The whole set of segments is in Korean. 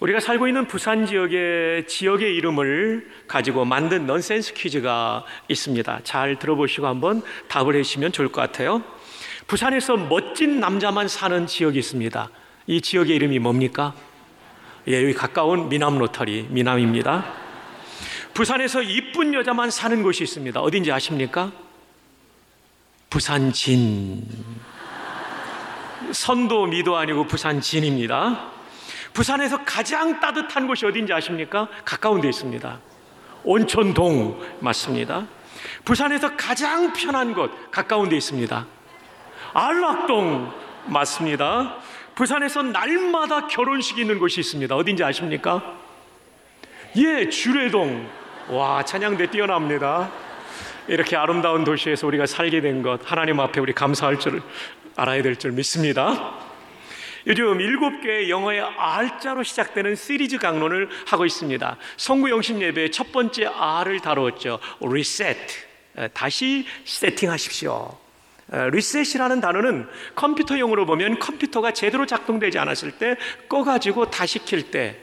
우리가 살고 있는 부산 지역의 지역의 이름을 가지고 만든 넌센스 퀴즈가 있습니다. 잘 들어보시고 한번 답을 해주시면 좋을 것 같아요. 부산에서 멋진 남자만 사는 지역이 있습니다. 이 지역의 이름이 뭡니까? 예, 여기 가까운 미남 로터리, 미남입니다. 부산에서 이쁜 여자만 사는 곳이 있습니다. 어딘지 아십니까? 부산진. 선도 미도 아니고 부산진입니다. 부산에서 가장 따뜻한 곳이 어딘지 아십니까? 가까운 데 있습니다. 온천동 맞습니다. 부산에서 가장 편한 곳 가까운 데 있습니다. 안락동 맞습니다. 부산에서 날마다 결혼식이 있는 곳이 있습니다. 어딘지 아십니까? 예, 주례동. 와, 찬양대 뛰어납니다. 이렇게 아름다운 도시에서 우리가 살게 된 것, 하나님 앞에 우리 감사할 줄 알아야 될 줄 믿습니다. 요즘 일곱 개의 영어의 R자로 시작되는 시리즈 강론을 하고 있습니다. 송구 영신 예배 첫 번째 R을 다루었죠. Reset. 다시 세팅하십시오. 리셋이라는 단어는 컴퓨터용으로 보면 컴퓨터가 제대로 작동되지 않았을 때 꺼가지고 다시 킬 때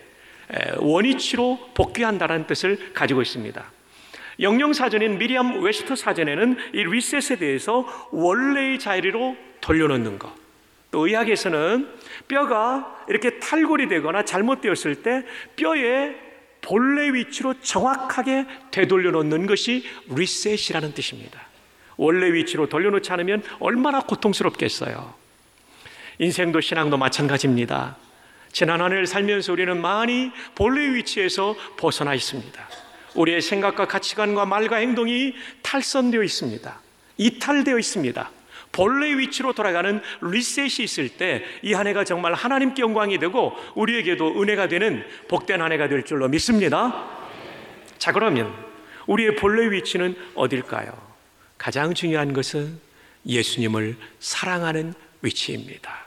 원위치로 복귀한다는 뜻을 가지고 있습니다. 영영 사전인 Merriam-Webster 사전에는 이 리셋에 대해서 원래의 자리로 돌려놓는 것. 또 의학에서는 뼈가 이렇게 탈골이 되거나 잘못되었을 때 뼈의 본래 위치로 정확하게 되돌려 놓는 것이 리셋이라는 뜻입니다. 원래 위치로 돌려놓지 않으면 얼마나 고통스럽겠어요. 인생도 신앙도 마찬가지입니다. 지난 한 해를 살면서 우리는 많이 본래 위치에서 벗어나 있습니다. 우리의 생각과 가치관과 말과 행동이 탈선되어 있습니다. 이탈되어 있습니다. 본래 위치로 돌아가는 리셋이 있을 때 이 한 해가 정말 하나님께 영광이 되고 우리에게도 은혜가 되는 복된 한 해가 될 줄로 믿습니다. 자, 그러면 우리의 본래 위치는 어딜까요? 가장 중요한 것은 예수님을 사랑하는 위치입니다.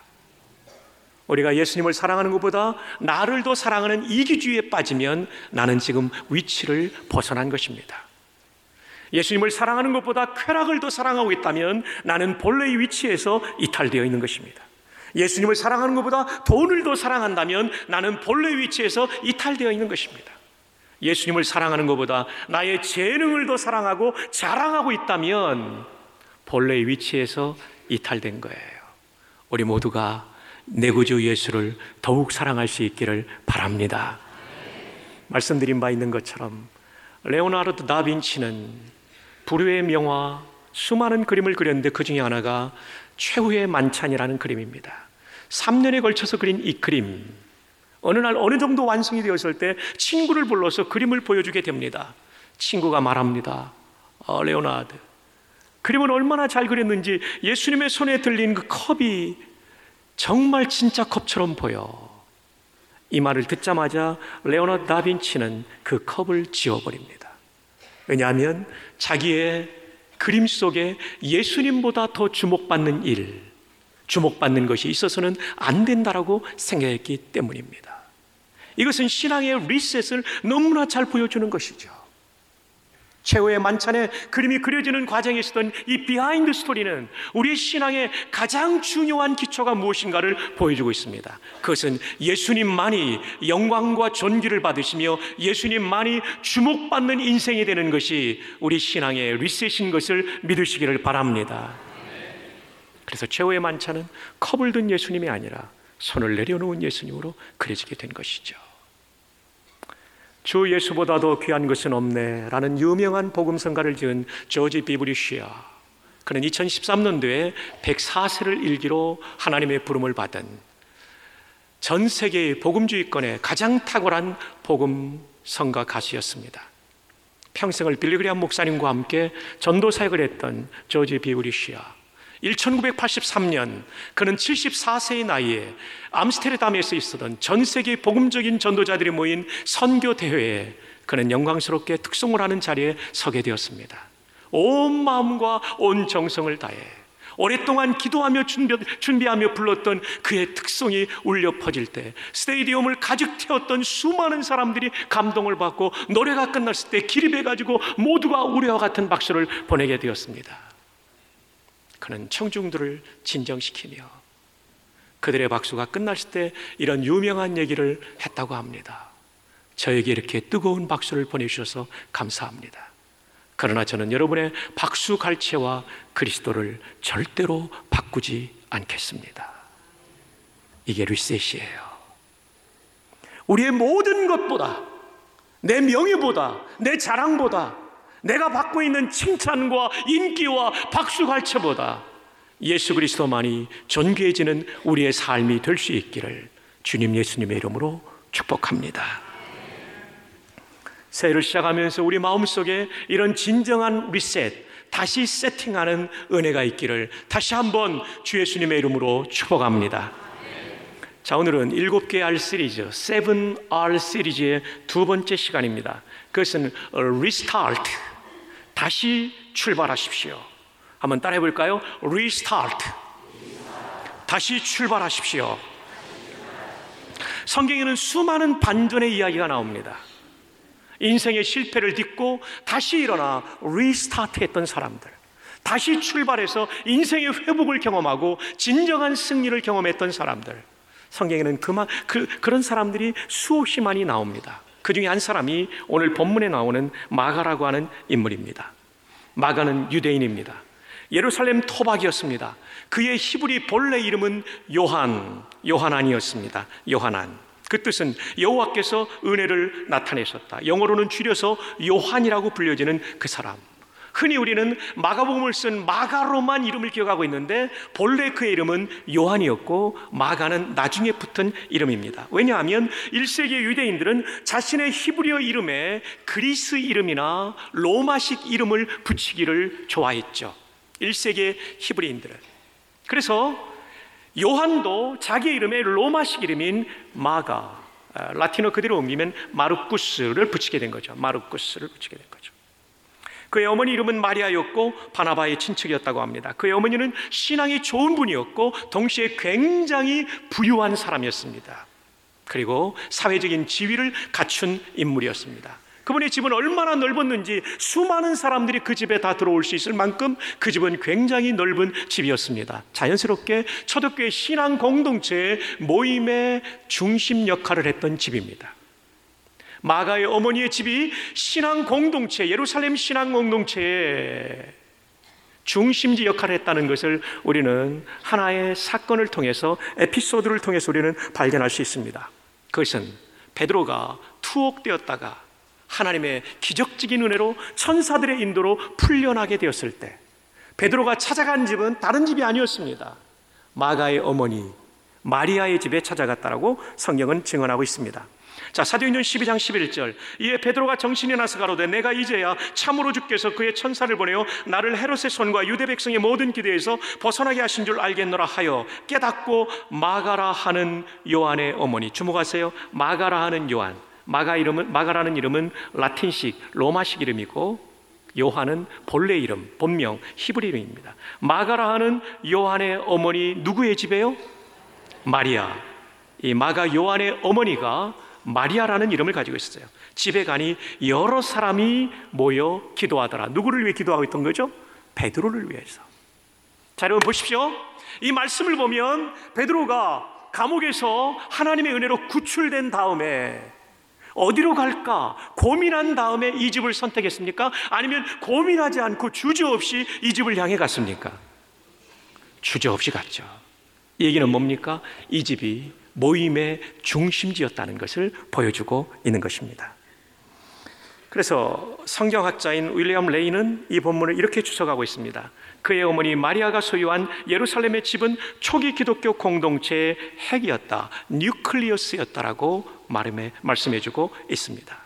우리가 예수님을 사랑하는 것보다 나를 더 사랑하는 이기주의에 빠지면 나는 지금 위치를 벗어난 것입니다. 예수님을 사랑하는 것보다 쾌락을 더 사랑하고 있다면 나는 본래의 위치에서 이탈되어 있는 것입니다. 예수님을 사랑하는 것보다 돈을 더 사랑한다면 나는 본래의 위치에서 이탈되어 있는 것입니다. 예수님을 사랑하는 것보다 나의 재능을 더 사랑하고 자랑하고 있다면 본래의 위치에서 이탈된 거예요. 우리 모두가 내 구주 예수를 더욱 사랑할 수 있기를 바랍니다. 말씀드린 바 있는 것처럼 레오나르도 다빈치는 불후의 명화 수많은 그림을 그렸는데 그 중에 하나가 최후의 만찬이라는 그림입니다. 3년에 걸쳐서 그린 이 그림 어느 날 어느 정도 완성이 되었을 때 친구를 불러서 그림을 보여주게 됩니다. 친구가 말합니다. 어, 레오나드 그림을 얼마나 잘 그렸는지 예수님의 손에 들린 그 컵이 정말 진짜 컵처럼 보여. 이 말을 듣자마자 레오나르도 다빈치는 그 컵을 지워버립니다. 왜냐하면 자기의 그림 속에 예수님보다 더 주목받는 일, 주목받는 것이 있어서는 안 된다라고 생각했기 때문입니다. 이것은 신앙의 리셋을 너무나 잘 보여주는 것이죠. 최후의 만찬에 그림이 그려지는 과정에 있었던 이 behind story는 우리의 신앙의 가장 중요한 기초가 무엇인가를 보여주고 있습니다. 그것은 예수님만이 영광과 존귀를 받으시며 예수님만이 주목받는 인생이 되는 것이 우리 신앙의 리셋인 것을 믿으시기를 바랍니다. 그래서 최후의 만찬은 컵을 든 예수님이 아니라 손을 내려놓은 예수님으로 그려지게 된 것이죠. 주 예수보다도 귀한 것은 없네. 라는 유명한 복음성가를 지은 조지 비브리시아. 그는 2013년도에 104세를 일기로 하나님의 부름을 받은 전 세계의 복음주의권의 가장 탁월한 복음성가 가수였습니다. 평생을 빌리그리안 목사님과 함께 전도 사역을 했던 조지 비브리시아 1983년 그는 74세의 나이에 암스테르담에서 있었던 전 세계 복음적인 전도자들이 모인 선교 대회에 그는 영광스럽게 특송을 하는 자리에 서게 되었습니다. 온 마음과 온 정성을 다해 오랫동안 기도하며 준비, 하며 불렀던 그의 특성이 울려 퍼질 때 스테디움을 가득 태웠던 수많은 사람들이 감동을 받고 노래가 끝났을 때 기립해 가지고 모두가 우리와 같은 박수를 보내게 되었습니다. 그는 청중들을 진정시키며 그들의 박수가 끝났을 때 이런 유명한 얘기를 했다고 합니다. 저에게 이렇게 뜨거운 박수를 보내주셔서 감사합니다. 그러나 저는 여러분의 박수 갈채와 그리스도를 절대로 바꾸지 않겠습니다. 이게 리셋이에요. 우리의 모든 것보다, 내 명예보다, 내 자랑보다, 내가 받고 있는 칭찬과 인기와 박수 갈채보다 예수 그리스도만이 존귀해지는 우리의 삶이 될 수 있기를 주님 예수님의 이름으로 축복합니다. 새해를 시작하면서 우리 마음속에 이런 진정한 리셋, 다시 세팅하는 은혜가 있기를 다시 한번 주 예수님의 이름으로 축복합니다. 자, 오늘은 일곱 개 R 시리즈, 세븐 R 시리즈의 두 번째 시간입니다. 그것은 restart, 다시 출발하십시오. 한번 따라해 볼까요? restart, 다시 출발하십시오. 성경에는 수많은 반전의 이야기가 나옵니다. 인생의 실패를 딛고 다시 일어나 restart 했던 사람들. 다시 출발해서 인생의 회복을 경험하고 진정한 승리를 경험했던 사람들. 성경에는 그만, 그, 그런 사람들이 수없이 많이 나옵니다. 그 중에 한 사람이 오늘 본문에 나오는 마가라고 하는 인물입니다. 마가는 유대인입니다. 예루살렘 토박이었습니다. 그의 히브리 본래 이름은 요한, 요한안이었습니다. 요한안. 그 뜻은 여호와께서 은혜를 나타내셨다. 영어로는 줄여서 요한이라고 불려지는 그 사람. 흔히 우리는 마가복음을 쓴 마가로만 이름을 기억하고 있는데 본래 그의 이름은 요한이었고 마가는 나중에 붙은 이름입니다. 왜냐하면 1세기 유대인들은 자신의 히브리어 이름에 그리스 이름이나 로마식 이름을 붙이기를 좋아했죠. 1세기 히브리인들은. 그래서 요한도 자기 이름의 로마식 이름인 마가, 아, 라틴어 그대로 옮기면 마르쿠스를 붙이게 된 거죠. 마르쿠스를 붙이게 된 거죠. 그의 어머니 이름은 마리아였고 바나바의 친척이었다고 합니다. 그의 어머니는 신앙이 좋은 분이었고 동시에 굉장히 부유한 사람이었습니다. 그리고 사회적인 지위를 갖춘 인물이었습니다. 그분의 집은 얼마나 넓었는지 수많은 사람들이 그 집에 다 들어올 수 있을 만큼 그 집은 굉장히 넓은 집이었습니다. 자연스럽게 초대교회 신앙 공동체의 모임의 중심 역할을 했던 집입니다. 마가의 어머니의 집이 신앙 공동체, 예루살렘 신앙 공동체의 중심지 역할을 했다는 것을 우리는 하나의 사건을 통해서 에피소드를 통해서 우리는 발견할 수 있습니다. 그것은 베드로가 투옥되었다가 하나님의 기적적인 은혜로 천사들의 인도로 풀려나게 되었을 때 베드로가 찾아간 집은 다른 집이 아니었습니다. 마가의 어머니 마리아의 집에 찾아갔다라고 성경은 증언하고 있습니다. 자, 사도행전 12장 11절. 이에 베드로가 정신이 나서 가로되 내가 이제야 참으로 주께서 그의 천사를 보내어 나를 헤롯의 손과 유대 백성의 모든 기대에서 벗어나게 하신 줄 알겠노라 하여 깨닫고 마가라 하는 요한의 어머니 주목하세요. 마가라 하는 요한. 마가 이름은 마가라는 이름은 라틴식 로마식 이름이고 요한은 본래 이름, 본명 히브리 이름입니다. 마가라 하는 요한의 어머니 누구의 집에요? 마리아. 이 마가 요한의 어머니가 마리아라는 이름을 가지고 있었어요. 집에 가니 여러 사람이 모여 기도하더라. 누구를 위해 기도하고 있던 거죠? 베드로를 위해서. 자, 여러분 보십시오. 이 말씀을 보면 베드로가 감옥에서 하나님의 은혜로 구출된 다음에 어디로 갈까 고민한 다음에 이 집을 선택했습니까? 아니면 고민하지 않고 주저없이 이 집을 향해 갔습니까? 주저없이 갔죠. 이 얘기는 뭡니까? 이 집이 모임의 중심지였다는 것을 보여주고 있는 것입니다. 그래서 성경학자인 윌리엄 레이는 이 본문을 이렇게 추석하고 있습니다. 그의 어머니 마리아가 소유한 예루살렘의 집은 초기 기독교 공동체의 핵이었다. 뉴클리어스였다라고 말음에 말씀해주고 있습니다.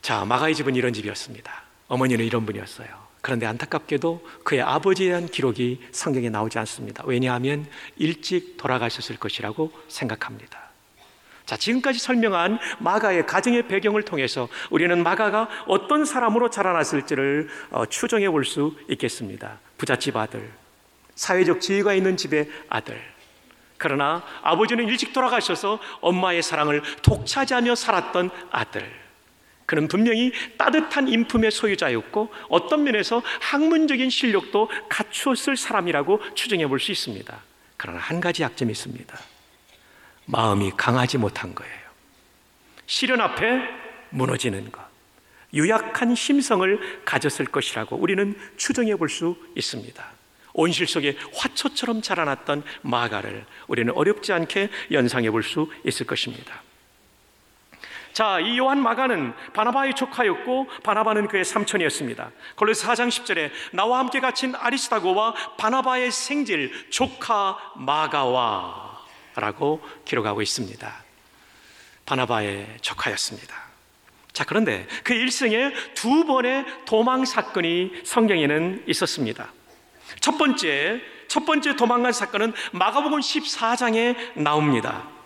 자, 마가의 집은 이런 집이었습니다. 어머니는 이런 분이었어요. 그런데 안타깝게도 그의 아버지에 대한 기록이 성경에 나오지 않습니다. 왜냐하면 일찍 돌아가셨을 것이라고 생각합니다. 자, 지금까지 설명한 마가의 가정의 배경을 통해서 우리는 마가가 어떤 사람으로 자라났을지를 어, 추정해 볼 수 있겠습니다. 부잣집 아들, 사회적 지위가 있는 집의 아들, 그러나 아버지는 일찍 돌아가셔서 엄마의 사랑을 독차지하며 살았던 아들. 그는 분명히 따뜻한 인품의 소유자였고 어떤 면에서 학문적인 실력도 갖추었을 사람이라고 추정해 볼 수 있습니다. 그러나 한 가지 약점이 있습니다. 마음이 강하지 못한 거예요. 시련 앞에 무너지는 것. 유약한 심성을 가졌을 것이라고 우리는 추정해 볼 수 있습니다. 온실 속에 화초처럼 자라났던 마가를 우리는 어렵지 않게 연상해 볼 수 있을 것입니다. 자, 이 요한 마가는 바나바의 조카였고 바나바는 그의 삼촌이었습니다. 골로새 4장 10절에 나와 함께 갇힌 아리스타고와 바나바의 생질 조카 마가와 라고 기록하고 있습니다. 바나바의 조카였습니다. 자, 그런데 그 일생에 두 번의 도망 사건이 성경에는 있었습니다. 첫 번째, 첫 번째 도망간 사건은 마가복음 14장에 나옵니다.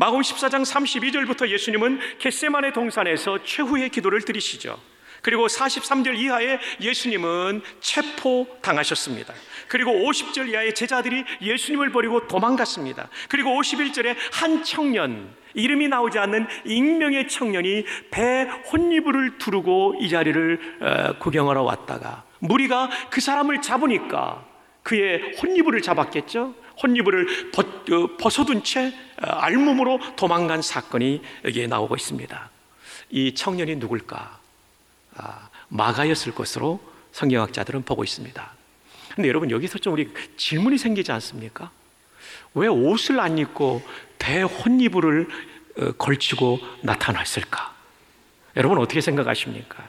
마가복음 14장 32절부터 예수님은 겟세만의 동산에서 최후의 기도를 드리시죠. 그리고 43절 이하에 예수님은 체포당하셨습니다. 그리고 50절 이하의 제자들이 예수님을 버리고 도망갔습니다. 그리고 51절에 한 청년, 이름이 나오지 않는 익명의 청년이 배 혼이불을 두르고 이 자리를 어, 구경하러 왔다가 무리가 그 사람을 잡으니까 그의 혼이불을 잡았겠죠. 혼이불을 어, 벗어둔 채 어, 알몸으로 도망간 사건이 여기에 나오고 있습니다. 이 청년이 누굴까? 아, 마가였을 것으로 성경학자들은 보고 있습니다. 근데 여러분 여기서 좀 우리 질문이 생기지 않습니까? 왜 옷을 안 입고 배 혼이불을 어, 걸치고 나타났을까? 여러분 어떻게 생각하십니까?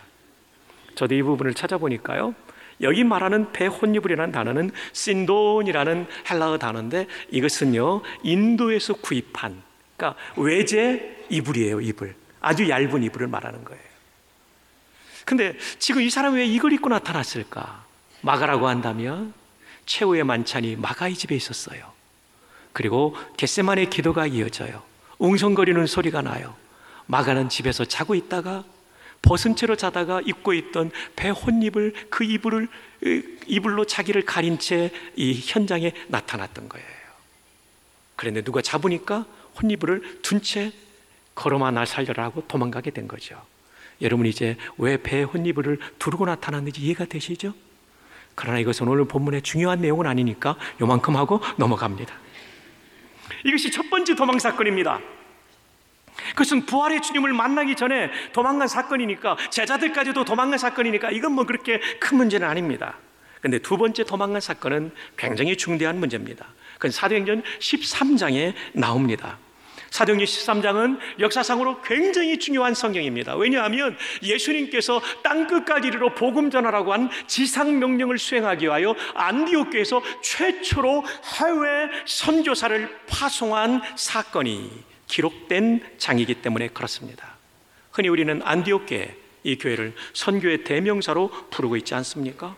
저도 이 부분을 찾아보니까요. 여기 말하는 배혼이불이라는 단어는 신돈이라는 헬라어 단어인데 이것은요 인도에서 구입한 그러니까 외제 이불이에요 이불 아주 얇은 이불을 말하는 거예요. 근데 지금 이 사람이 왜 이걸 입고 나타났을까? 마가라고 한다면 최후의 만찬이 마가의 집에 있었어요. 그리고 겟세만의 기도가 이어져요. 웅성거리는 소리가 나요. 마가는 집에서 자고 있다가 벗은 채로 자다가 입고 있던 배 혼입을 그 이불을 이불로 자기를 가린 채 이 현장에 나타났던 거예요. 그런데 누가 잡으니까 혼이불을 둔 채 걸어마 날 살려라 하고 도망가게 된 거죠. 여러분 이제 왜배 혼이불을 두르고 나타났는지 이해가 되시죠? 그러나 이것은 오늘 본문의 중요한 내용은 아니니까 요만큼 하고 넘어갑니다. 이것이 첫 번째 도망 사건입니다. 그것은 부활의 주님을 만나기 전에 도망간 사건이니까 제자들까지도 도망간 사건이니까 이건 뭐 그렇게 큰 문제는 아닙니다. 근데 두 번째 도망간 사건은 굉장히 중대한 문제입니다. 그건 사도행전 13장에 나옵니다. 사도행전 13장은 역사상으로 굉장히 중요한 성경입니다. 왜냐하면 예수님께서 땅 끝까지 이르러 복음 전하라고 한 지상 명령을 수행하기 위하여 안디옥교에서 최초로 해외 선교사를 파송한 사건이 기록된 장이기 때문에 그렇습니다. 흔히 우리는 안디옥계 이 교회를 선교의 대명사로 부르고 있지 않습니까?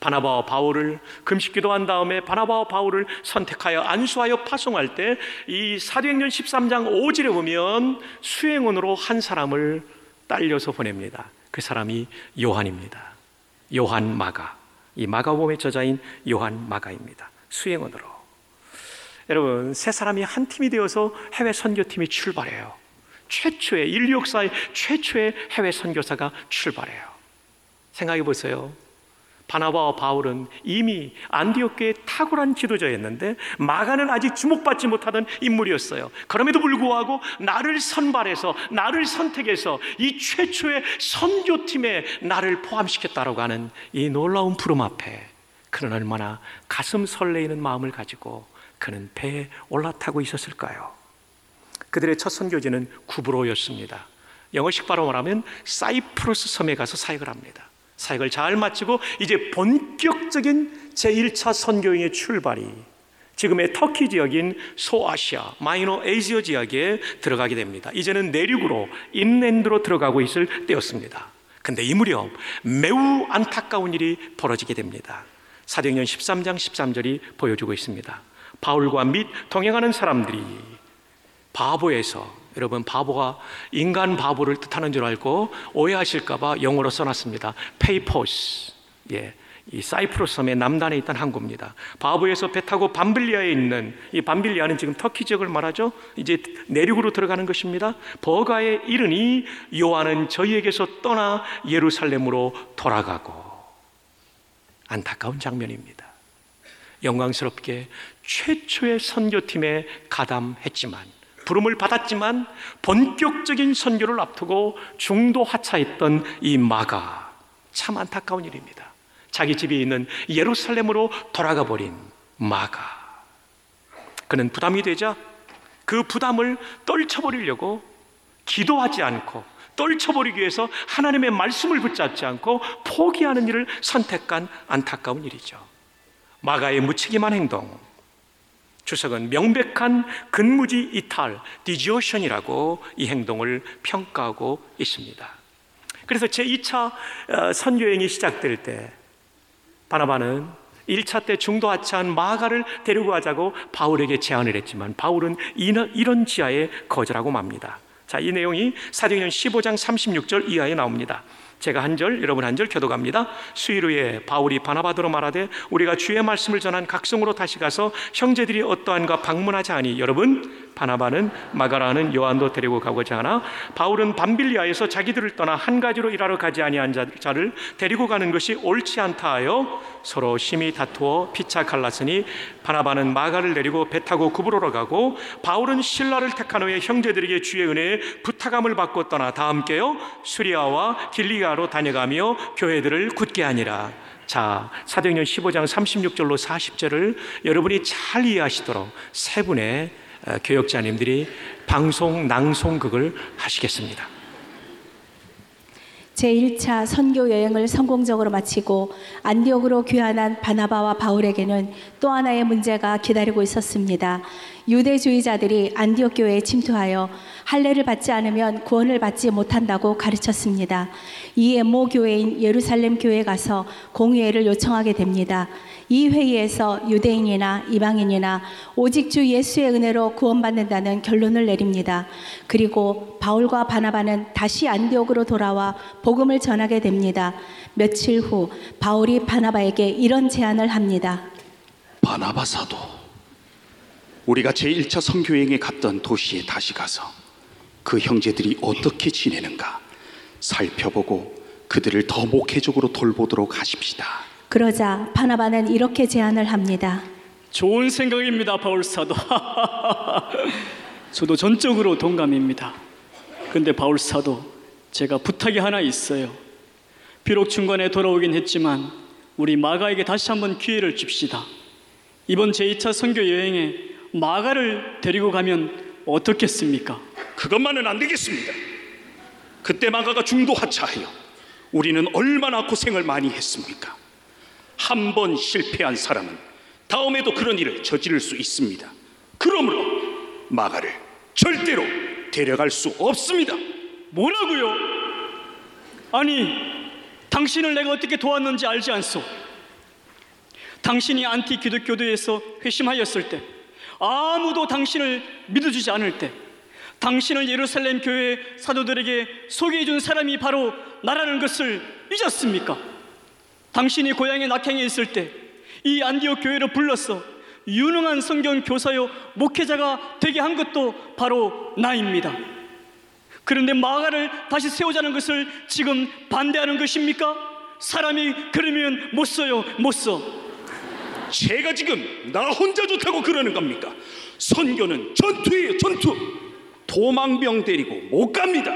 바나바와 바울을 금식 기도한 다음에 바나바와 바울을 선택하여 안수하여 파송할 때 이 사도행전 13장 5절에 보면 수행원으로 한 사람을 딸려서 보냅니다. 그 사람이 요한입니다. 요한 마가. 이 마가복음의 저자인 요한 마가입니다. 수행원으로. 여러분, 세 사람이 한 팀이 되어서 해외 선교팀이 출발해요. 최초의 인류 역사의 최초의 해외 선교사가 출발해요. 생각해 보세요. 바나바와 바울은 이미 안디옥교의 탁월한 지도자였는데 마가는 아직 주목받지 못하던 인물이었어요. 그럼에도 불구하고 나를 선발해서 나를 선택해서 이 최초의 선교팀에 나를 포함시켰다라고 하는 이 놀라운 부름 앞에 그는 얼마나 가슴 설레이는 마음을 가지고 그는 배에 올라타고 있었을까요? 그들의 첫 선교지는 구브로였습니다. 영어식 바로 말하면 사이프러스 섬에 가서 사역을 합니다. 사역을 잘 마치고 이제 본격적인 제1차 선교행의 출발이 지금의 터키 지역인 소아시아, 마이너 에이지어 지역에 들어가게 됩니다. 이제는 내륙으로 인랜드로 들어가고 있을 때였습니다. 근데 이 무렵 매우 안타까운 일이 벌어지게 됩니다. 사도행전 13장 13절이 보여주고 있습니다. 바울과 및 동행하는 사람들이 바보에서 여러분 바보가 인간 바보를 뜻하는 줄 알고 오해하실까봐 영어로 써놨습니다. Paphos 예, 이 사이프러스 섬의 남단에 있던 항구입니다. 바보에서 배 타고 밤빌리아에 있는 이 밤빌리아는 지금 터키 지역을 말하죠. 이제 내륙으로 들어가는 것입니다. 버가에 이르니 요한은 저희에게서 떠나 예루살렘으로 돌아가고 안타까운 장면입니다. 영광스럽게 최초의 선교팀에 가담했지만 부름을 받았지만 본격적인 선교를 앞두고 중도 하차했던 이 마가 참 안타까운 일입니다. 자기 집에 있는 예루살렘으로 돌아가 버린 마가. 그는 부담이 되자 그 부담을 떨쳐버리려고 기도하지 않고 떨쳐버리기 위해서 하나님의 말씀을 붙잡지 않고 포기하는 일을 선택한 안타까운 일이죠. 마가의 무책임한 행동. 주석은 명백한 근무지 이탈, desertion이라고 이 행동을 평가하고 있습니다. 그래서 제2차 어, 선교행이 시작될 때 바나바는 1차 때 중도 하차한 마가를 데리고 가자고 바울에게 제안을 했지만 바울은 이런 지하에 거절하고 맙니다. 자, 이 내용이 사도행전 15장 36절 이하에 나옵니다. 제가 한 절, 여러분 한 절 교도갑니다. 수일 후에 바울이 바나바더로 말하되 우리가 주의 말씀을 전한 각성으로 다시 가서 형제들이 어떠한가 방문하자 하니 여러분 바나바는 마가라는 요한도 데리고 가고자 하나 바울은 밤빌리아에서 자기들을 떠나 한 가지로 일하러 가지 아니한 자를 데리고 가는 것이 옳지 않다 하여 서로 심히 다투어 피차 갈랐으니 바나바는 마가를 내리고 배 타고 구브로로 가고 바울은 신라를 택한 후에 형제들에게 주의 은혜에 부 탁함을 받고 떠나 다 함께요 수리아와 길리가로 다녀가며 교회들을 굳게 하니라 자, 사도행전 15장 36절로 40절을 여러분이 잘 이해하시도록 세 분의 어, 교역자님들이 방송 낭송극을 하시겠습니다. 제1차 선교 여행을 성공적으로 마치고 안디옥으로 귀환한 바나바와 바울에게는 또 하나의 문제가 기다리고 있었습니다. 유대주의자들이 안디옥 교회에 침투하여 할례를 받지 않으면 구원을 받지 못한다고 가르쳤습니다. 이에 모 교회인 예루살렘 교회에 가서 공의회를 요청하게 됩니다. 이 회의에서 유대인이나 이방인이나 오직 주 예수의 은혜로 구원받는다는 결론을 내립니다. 그리고 바울과 바나바는 다시 안디옥으로 돌아와 복음을 전하게 됩니다. 며칠 후 바울이 바나바에게 이런 제안을 합니다. 바나바 사도 우리가 제1차 선교행에 갔던 도시에 다시 가서 그 형제들이 어떻게 지내는가 살펴보고 그들을 더 목회적으로 돌보도록 하십시다. 그러자 바나바는 이렇게 제안을 합니다. 좋은 생각입니다, 바울 사도. 저도 전적으로 동감입니다. 근데 바울 사도, 제가 부탁이 하나 있어요. 비록 중간에 돌아오긴 했지만 우리 마가에게 다시 한번 기회를 줍시다. 이번 제2차 선교 여행에 마가를 데리고 가면 어떻겠습니까? 그것만은 안 되겠습니다. 그때 마가가 중도 하차하여 우리는 얼마나 고생을 많이 했습니까? 한 번 실패한 사람은 다음에도 그런 일을 저지를 수 있습니다. 그러므로 마가를 절대로 데려갈 수 없습니다. 뭐라고요? 아니, 당신을 내가 어떻게 도왔는지 알지 않소? 당신이 안티 기독교도에서 회심하였을 때, 아무도 당신을 믿어주지 않을 때, 당신을 예루살렘 교회 사도들에게 소개해 준 사람이 바로 나라는 것을 잊었습니까? 당신이 고향에 낙행에 있을 때 이 안디옥 교회로 불렀어 유능한 성경 교사요 목회자가 되게 한 것도 바로 나입니다. 그런데 마가를 다시 세우자는 것을 지금 반대하는 것입니까? 사람이 그러면 못 써요, 못 써. 제가 지금 나 혼자 좋다고 그러는 겁니까? 선교는 전투예요, 전투. 도망병 데리고 못 갑니다.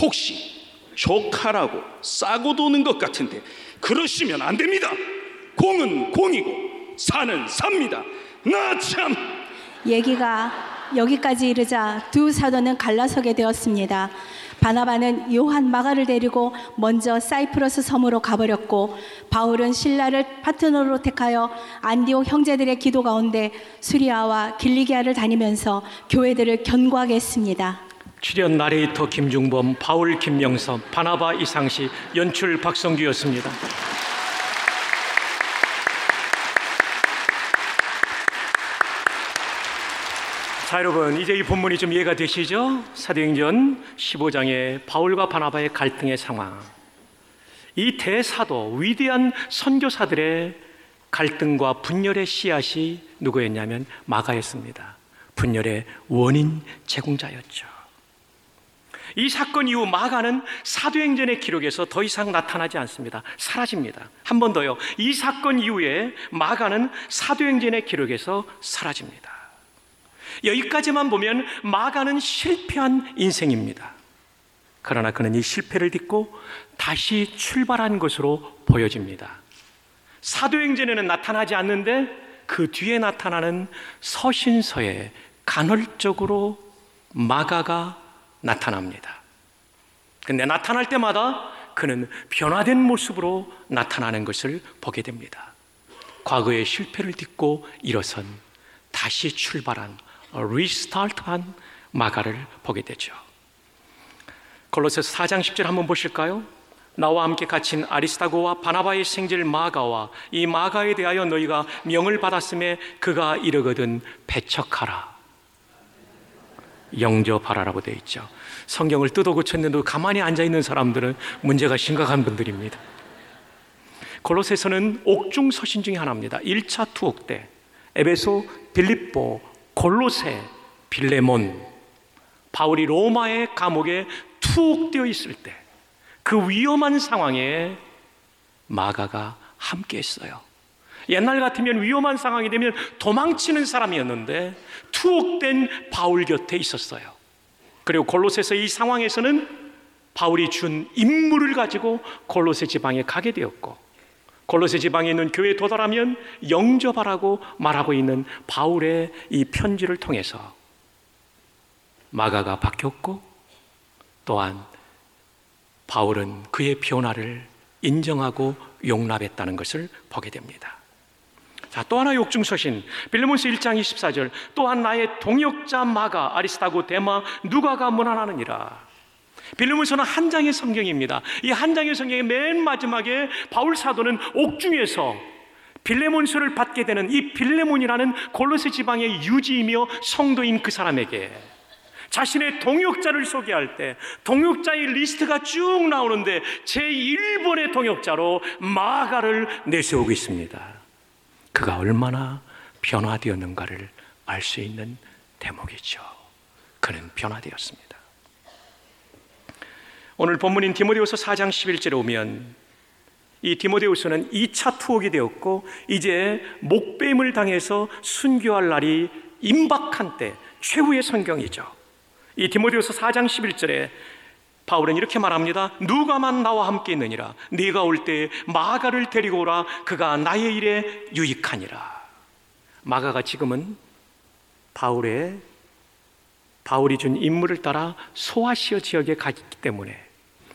혹시 조카라고 싸고 도는 것 같은데 그러시면 안 됩니다. 공은 공이고 사는 삽니다. 나 참. 얘기가 여기까지 이르자 두 사도는 갈라서게 되었습니다. 바나바는 요한 마가를 데리고 먼저 사이프러스 섬으로 가버렸고 바울은 신라를 파트너로 택하여 안디옥 형제들의 기도 가운데 수리아와 길리기아를 다니면서 교회들을 견고하게 했습니다. 출연 나레이터 김중범, 바울 김명섭, 바나바 이상시, 연출 박성규였습니다. 자, 여러분, 이제 이 본문이 좀 이해가 되시죠? 사도행전 15장의 바울과 바나바의 갈등의 상황. 이 대사도 위대한 선교사들의 갈등과 분열의 씨앗이 누구였냐면 마가였습니다. 분열의 원인 제공자였죠. 이 사건 이후 마가는 사도행전의 기록에서 더 이상 나타나지 않습니다. 사라집니다. 한 번 더요. 이 사건 이후에 마가는 사도행전의 기록에서 사라집니다. 여기까지만 보면 마가는 실패한 인생입니다. 그러나 그는 이 실패를 딛고 다시 출발한 것으로 보여집니다. 사도행전에는 나타나지 않는데 그 뒤에 나타나는 서신서에 간헐적으로 마가가 나타납니다. 근데 나타날 때마다 그는 변화된 모습으로 나타나는 것을 보게 됩니다. 과거의 실패를 딛고 일어선 다시 출발한 리스타트한 마가를 보게 되죠. 골로새서 4장 10절 한번 보실까요? 나와 함께 갇힌 아리스타고와 바나바의 생질 마가와 이 마가에 대하여 너희가 명을 받았음에 그가 이르거든 배척하라. 영접하라라고 되어 있죠. 성경을 뜯어 고쳤는데도 가만히 앉아 있는 사람들은 문제가 심각한 분들입니다. 골로새서는 옥중 서신 중에 하나입니다. 1차 투옥 때 에베소, 빌립보, 골로새, 빌레몬 바울이 로마의 감옥에 투옥되어 있을 때 그 위험한 상황에 마가가 함께 했어요. 옛날 같으면 위험한 상황이 되면 도망치는 사람이었는데 투옥된 바울 곁에 있었어요. 그리고 골로새서 이 상황에서는 바울이 준 임무를 가지고 골로새 지방에 가게 되었고 골로새 지방에 있는 교회에 도달하면 영접하라고 말하고 있는 바울의 이 편지를 통해서 마가가 바뀌었고 또한 바울은 그의 변화를 인정하고 용납했다는 것을 보게 됩니다. 자, 또 하나 욕중서신 빌레몬스 1장 24절 또한 나의 동역자 마가 아리스타고 데마 누가가 문안하느니라. 빌레몬서는 한 장의 성경입니다. 이 한 장의 성경의 맨 마지막에 바울 사도는 옥중에서 빌레몬서를 받게 되는 이 빌레몬이라는 골로새 지방의 유지이며 성도인 그 사람에게 자신의 동역자를 소개할 때 동역자의 리스트가 쭉 나오는데 제1번의 동역자로 마가를 내세우고 있습니다. 그가 얼마나 변화되었는가를 알 수 있는 대목이죠. 그는 변화되었습니다. 오늘 본문인 디모데후서 4장 11절에 오면 이 디모데후서는 2차 투옥이 되었고 이제 목뱀을 당해서 순교할 날이 임박한 때 최후의 성경이죠. 이 디모데후서 4장 11절에 바울은 이렇게 말합니다. 누가만 나와 함께 있느니라. 네가 올때 마가를 데리고 오라. 그가 나의 일에 유익하니라. 마가가 지금은 바울의 바울이 준 임무를 따라 소아시아 지역에 가기 때문에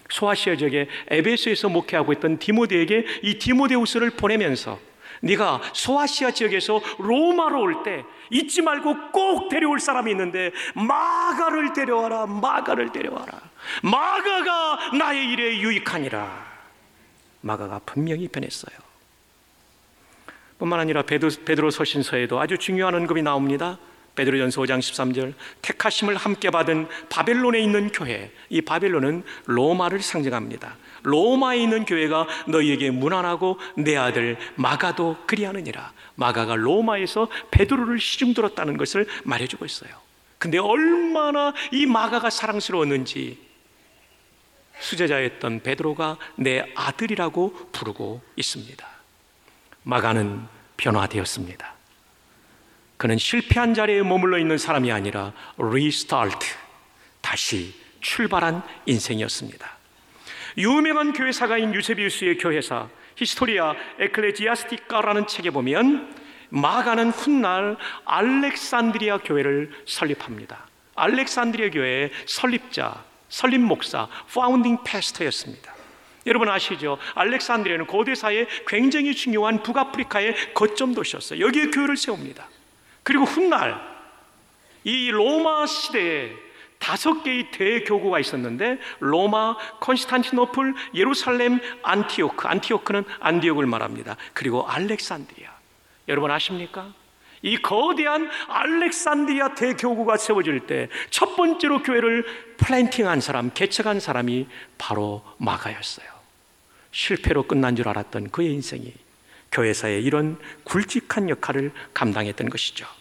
소아시아 지역에 에베소에서 목회하고 있던 디모데에게 이 디모데우스를 보내면서 네가 소아시아 지역에서 로마로 올 때 잊지 말고 꼭 데려올 사람이 있는데 마가를 데려와라 마가를 데려와라. 마가가 나의 일에 유익하니라. 마가가 분명히 변했어요. 뿐만 아니라 베드로 서신서에도 아주 중요한 언급이 나옵니다 베드로전서 5장 13절 택하심을 함께 받은 바벨론에 있는 교회 이 바벨론은 로마를 상징합니다. 로마에 있는 교회가 너희에게 무난하고 내 아들 마가도 그리하느니라. 마가가 로마에서 베드로를 시중 들었다는 것을 말해주고 있어요. 근데 얼마나 이 마가가 사랑스러웠는지 수제자였던 베드로가 내 아들이라고 부르고 있습니다. 마가는 변화되었습니다 그는 실패한 자리에 머물러 있는 사람이 아니라 restart 다시 출발한 인생이었습니다. 유명한 교회사가인 유세비우스의 교회사 Historia Ecclesiastica라는 책에 보면 마가는 훗날 알렉산드리아 교회를 설립합니다. 알렉산드리아 교회의 설립자, 설립 목사, founding pastor였습니다. 여러분 아시죠? 알렉산드리아는 고대사의 굉장히 중요한 북아프리카의 거점 도시였어요. 여기에 교회를 세웁니다. 그리고 훗날 이 로마 시대에 다섯 개의 대교구가 있었는데 로마, 콘스탄티노플, 예루살렘, 안티오크. 안티오크는 안디옥을 말합니다. 그리고 알렉산드리아. 여러분 아십니까? 이 거대한 알렉산드리아 대교구가 세워질 때 첫 번째로 교회를 플랜팅한 사람, 개척한 사람이 바로 마가였어요. 실패로 끝난 줄 알았던 그의 인생이 교회사의 이런 굵직한 역할을 감당했던 것이죠.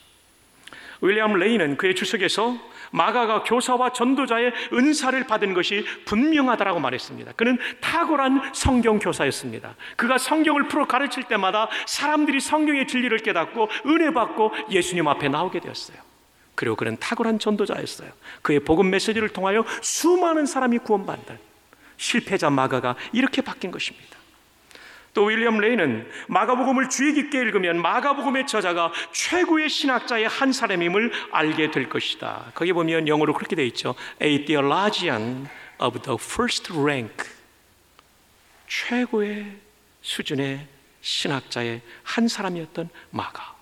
윌리엄 레이는 그의 주석에서 마가가 교사와 전도자의 은사를 받은 것이 분명하다라고 말했습니다. 그는 탁월한 성경 교사였습니다. 그가 성경을 풀어 가르칠 때마다 사람들이 성경의 진리를 깨닫고 은혜 받고 예수님 앞에 나오게 되었어요. 그리고 그는 탁월한 전도자였어요. 그의 복음 메시지를 통하여 수많은 사람이 구원받는 실패자 마가가 이렇게 바뀐 것입니다. 또 윌리엄 레이는 마가복음을 주의 깊게 읽으면 마가복음의 저자가 최고의 신학자의 한 사람임을 알게 될 것이다. 거기 보면 영어로 그렇게 되어 있죠. A theologian of the first rank. 최고의 수준의 신학자의 한 사람이었던 마가.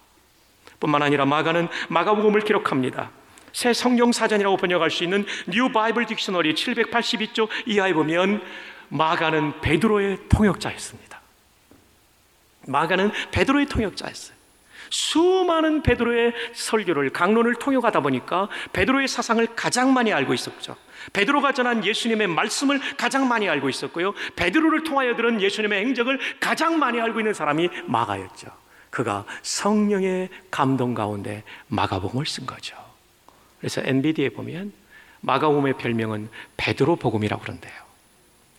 뿐만 아니라 마가는 마가복음을 기록합니다. 새 성경 사전이라고 번역할 수 있는 New Bible Dictionary 782쪽 이하에 보면 마가는 베드로의 통역자였습니다. 마가는 베드로의 통역자였어요. 수많은 베드로의 설교를 강론을 통역하다 보니까 베드로의 사상을 가장 많이 알고 있었죠. 베드로가 전한 예수님의 말씀을 가장 많이 알고 있었고요. 베드로를 통하여 들은 예수님의 행적을 가장 많이 알고 있는 사람이 마가였죠. 그가 성령의 감동 가운데 마가복음을 쓴 거죠. 그래서 NBD에 보면 마가복음의 별명은 베드로 복음이라고 그런대요.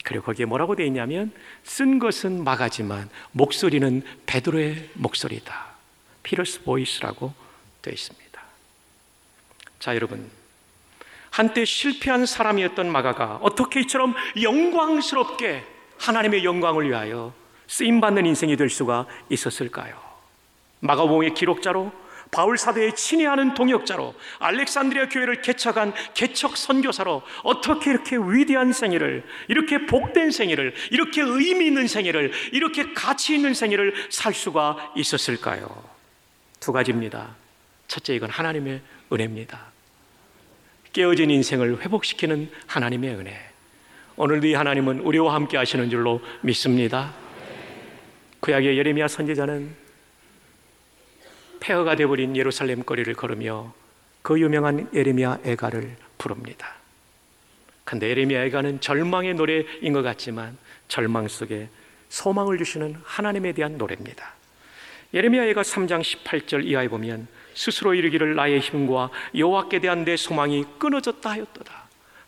그리고 거기에 뭐라고 되어 있냐면 쓴 것은 마가지만 목소리는 베드로의 목소리다. Peter's voice라고 되어 있습니다. 자, 여러분. 한때 실패한 사람이었던 마가가 어떻게 이처럼 영광스럽게 하나님의 영광을 위하여 쓰임 받는 인생이 될 수가 있었을까요? 마가복음의 기록자로 바울 사도의 친애하는 동역자로 알렉산드리아 교회를 개척한 개척 선교사로 어떻게 이렇게 위대한 생애를 이렇게 복된 생애를 이렇게 의미 있는 생애를 이렇게 가치 있는 생애를 살 수가 있었을까요? 두 가지입니다. 첫째 이건 하나님의 은혜입니다. 깨어진 인생을 회복시키는 하나님의 은혜. 오늘도 이 하나님은 우리와 함께 하시는 줄로 믿습니다. 구약의 예레미야 선지자는 폐허가 되어버린 예루살렘 거리를 걸으며 그 유명한 에레미야 애가를 부릅니다. 근데 에레미야 애가는 절망의 노래인 것 같지만 절망 속에 소망을 주시는 하나님에 대한 노래입니다. 예레미야 애가 3장 18절 이하에 보면 스스로 이르기를 나의 힘과 여호와께 대한 내 소망이 끊어졌다 하였도다.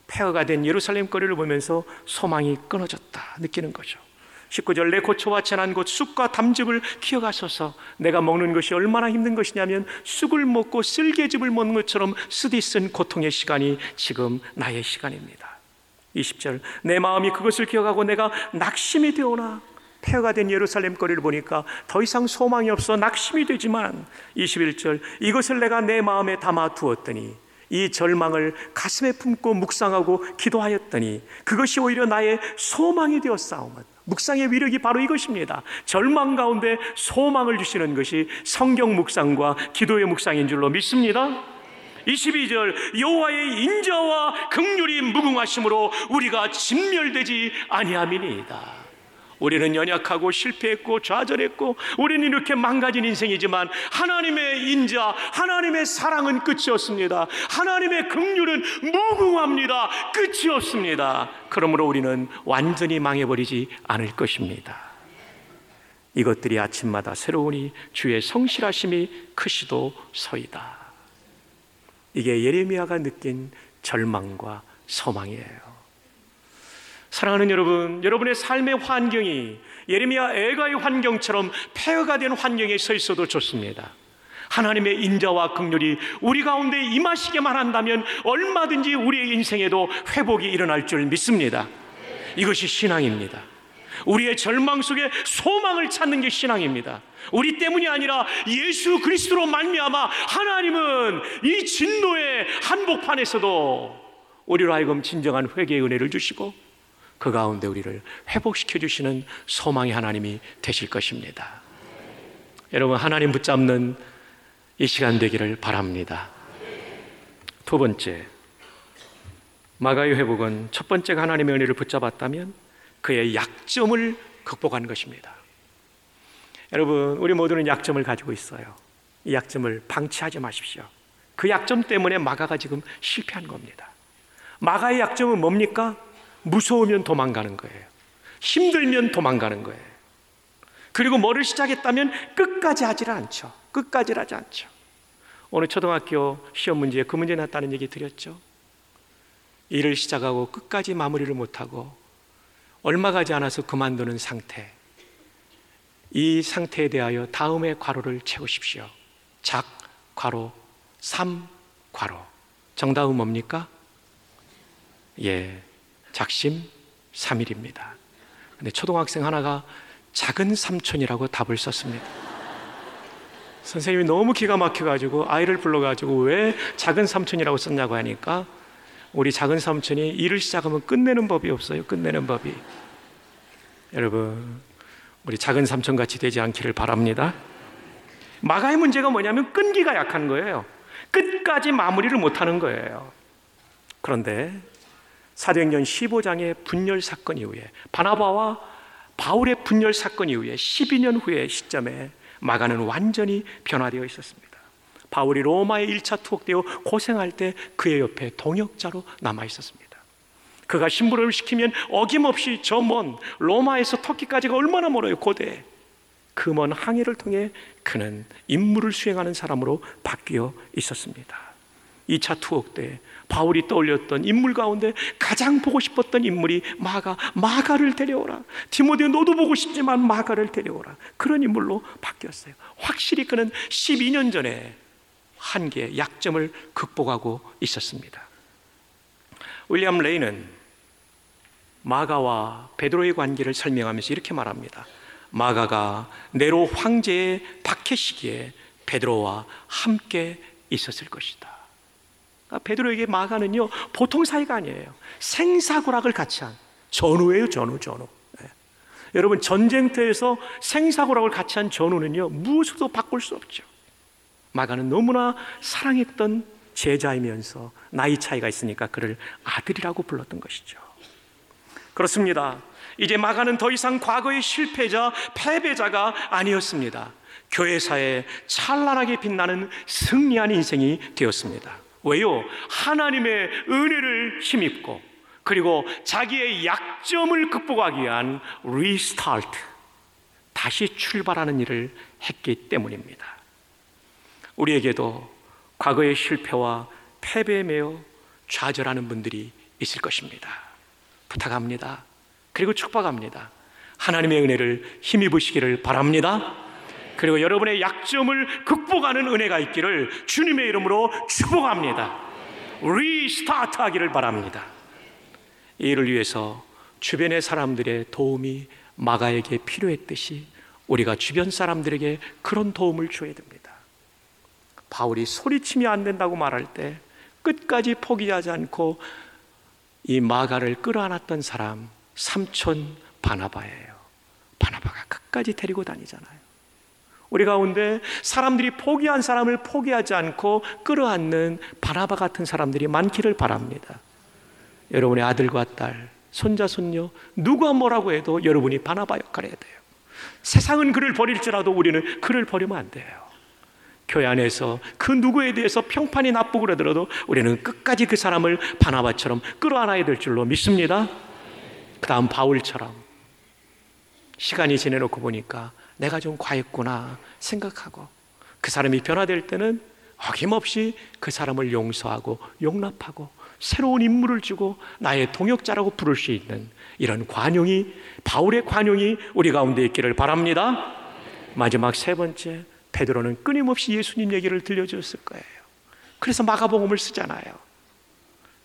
폐허가 된 예루살렘 거리를 보면서 소망이 끊어졌다 느끼는 거죠. 19절 내 고초와 재난 곧 쑥과 담즙을 키워가소서. 내가 먹는 것이 얼마나 힘든 것이냐면 쑥을 먹고 쓸개즙을 먹는 것처럼 쓰디 쓴 고통의 시간이 지금 나의 시간입니다. 20절 내 마음이 그것을 기억하고 내가 낙심이 되오나? 폐허가 된 예루살렘 거리를 보니까 더 이상 소망이 없어 낙심이 되지만 21절 이것을 내가 내 마음에 담아 두었더니 이 절망을 가슴에 품고 묵상하고 기도하였더니 그것이 오히려 나의 소망이 되었사오면 묵상의 위력이 바로 이것입니다. 절망 가운데 소망을 주시는 것이 성경 묵상과 기도의 묵상인 줄로 믿습니다. 22절 여호와의 인자와 극률이 무궁하심으로 우리가 진멸되지 아니함이니이다. 우리는 연약하고 실패했고 좌절했고 우리는 이렇게 망가진 인생이지만 하나님의 인자, 하나님의 사랑은 끝이 없습니다. 하나님의 긍휼은 무궁합니다. 끝이 없습니다. 그러므로 우리는 완전히 망해버리지 않을 것입니다. 이것들이 아침마다 새로우니 주의 성실하심이 크시도 서이다. 이게 예레미야가 느낀 절망과 소망이에요. 사랑하는 여러분, 여러분의 삶의 환경이 예레미야 애가의 환경처럼 폐허가 된 환경에 서 있어도 좋습니다. 하나님의 인자와 긍휼이 우리 가운데 임하시게만 한다면 얼마든지 우리의 인생에도 회복이 일어날 줄 믿습니다. 이것이 신앙입니다. 우리의 절망 속에 소망을 찾는 게 신앙입니다. 우리 때문이 아니라 예수 그리스도로 말미암아 하나님은 이 진노의 한복판에서도 우리로 하여금 진정한 회개의 은혜를 주시고 그 가운데 우리를 회복시켜 주시는 소망의 하나님이 되실 것입니다. 여러분 하나님 붙잡는 이 시간 되기를 바랍니다. 두 번째 마가의 회복은 첫 번째가 하나님의 은혜를 붙잡았다면 그의 약점을 극복한 것입니다. 여러분 우리 모두는 약점을 가지고 있어요. 이 약점을 방치하지 마십시오. 그 약점 때문에 마가가 지금 실패한 겁니다. 마가의 약점은 뭡니까? 무서우면 도망가는 거예요. 힘들면 도망가는 거예요. 그리고 뭐를 시작했다면 끝까지 하질 않죠. 끝까지 하지 않죠. 오늘 초등학교 시험 문제에 그 문제 났다는 얘기 드렸죠. 일을 시작하고 끝까지 마무리를 못하고 얼마 가지 않아서 그만두는 상태. 이 상태에 대하여 다음의 괄호를 채우십시오. 작, 괄호, 삼, 괄호. 정답은 뭡니까? 예, 작심 삼일입니다 근데 초등학생 하나가 작은 삼촌이라고 답을 썼습니다. 선생님이 너무 기가 막혀가지고 아이를 불러가지고 왜 작은 삼촌이라고 썼냐고 하니까 우리 작은 삼촌이 일을 시작하면 끝내는 법이 없어요. 끝내는 법이. 여러분, 우리 작은 삼촌 같이 되지 않기를 바랍니다. 마가의 문제가 뭐냐면 끈기가 약한 거예요. 끝까지 마무리를 못하는 거예요. 그런데 사도행전 15장의 분열 사건 이후에 바나바와 바울의 분열 사건 이후에 12년 후의 시점에 마가는 완전히 변화되어 있었습니다. 바울이 로마에 1차 투옥되어 고생할 때 그의 옆에 동역자로 남아 있었습니다. 그가 심부름을 시키면 어김없이 저 먼 로마에서 터키까지가 얼마나 멀어요, 고대. 그 먼 항해를 통해 그는 임무를 수행하는 사람으로 바뀌어 있었습니다. 2차 투옥 때 바울이 떠올렸던 인물 가운데 가장 보고 싶었던 인물이 마가, 마가를 데려오라. 디모데 너도 보고 싶지만 마가를 데려오라. 그런 인물로 바뀌었어요. 확실히 그는 12년 전에 한계, 약점을 극복하고 있었습니다. 윌리엄 레이는 마가와 베드로의 관계를 설명하면서 이렇게 말합니다. 마가가 네로 황제의 박해 시기에 베드로와 함께 있었을 것이다. 그러니까 베드로에게 마가는요 보통 사이가 아니에요. 생사고락을 같이 한 전우예요, 전우, 전우. 네. 여러분 전쟁터에서 생사고락을 같이 한 전우는요 무엇으로도 바꿀 수 없죠. 마가는 너무나 사랑했던 제자이면서 나이 차이가 있으니까 그를 아들이라고 불렀던 것이죠. 그렇습니다. 이제 마가는 더 이상 과거의 실패자, 패배자가 아니었습니다. 교회사에 찬란하게 빛나는 승리한 인생이 되었습니다. 왜요? 하나님의 은혜를 힘입고 그리고 자기의 약점을 극복하기 위한 restart, 다시 출발하는 일을 했기 때문입니다. 우리에게도 과거의 실패와 패배에 매여 좌절하는 분들이 있을 것입니다. 부탁합니다. 그리고 축복합니다. 하나님의 은혜를 힘입으시기를 바랍니다. 그리고 여러분의 약점을 극복하는 은혜가 있기를 주님의 이름으로 축복합니다. restart 하기를 바랍니다. 이를 위해서 주변의 사람들의 도움이 마가에게 필요했듯이 우리가 주변 사람들에게 그런 도움을 줘야 됩니다. 바울이 소리치면 안 된다고 말할 때 끝까지 포기하지 않고 이 마가를 끌어안았던 사람 삼촌 바나바예요. 바나바가 끝까지 데리고 다니잖아요. 우리 가운데 사람들이 포기한 사람을 포기하지 않고 끌어안는 바나바 같은 사람들이 많기를 바랍니다. 여러분의 아들과 딸, 손자, 손녀, 누가 뭐라고 해도 여러분이 바나바 역할을 해야 돼요. 세상은 그를 버릴지라도 우리는 그를 버리면 안 돼요. 교회 안에서 그 누구에 대해서 평판이 나쁘고 그러더라도 우리는 끝까지 그 사람을 바나바처럼 끌어안아야 될 줄로 믿습니다. 그 다음 바울처럼 시간이 지내놓고 보니까 내가 좀 과했구나 생각하고 그 사람이 변화될 때는 어김없이 그 사람을 용서하고 용납하고 새로운 인물을 주고 나의 동역자라고 부를 수 있는 이런 관용이 바울의 관용이 우리 가운데 있기를 바랍니다. 마지막 세 번째 베드로는 끊임없이 예수님 얘기를 들려줬을 거예요. 그래서 마가복음을 쓰잖아요.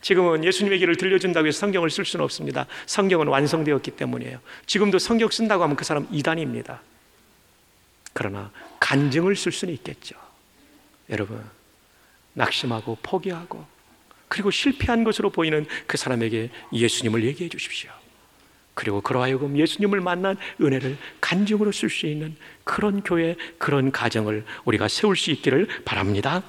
지금은 예수님 얘기를 들려준다고 해서 성경을 쓸 수는 없습니다. 성경은 완성되었기 때문이에요. 지금도 성경 쓴다고 하면 그 사람 이단입니다. 그러나 간증을 쓸 수는 있겠죠. 여러분, 낙심하고 포기하고 그리고 실패한 것으로 보이는 그 사람에게 예수님을 얘기해 주십시오. 그리고 그러하여금 예수님을 만난 은혜를 간증으로 쓸 수 있는 그런 교회, 그런 가정을 우리가 세울 수 있기를 바랍니다.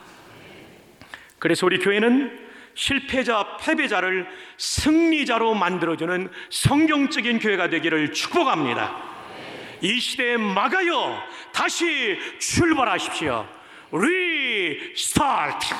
그래서 우리 교회는 실패자, 패배자를 승리자로 만들어주는 성경적인 교회가 되기를 축복합니다. 이 시대에 막아요. 다시 출발하십시오. 리스타트.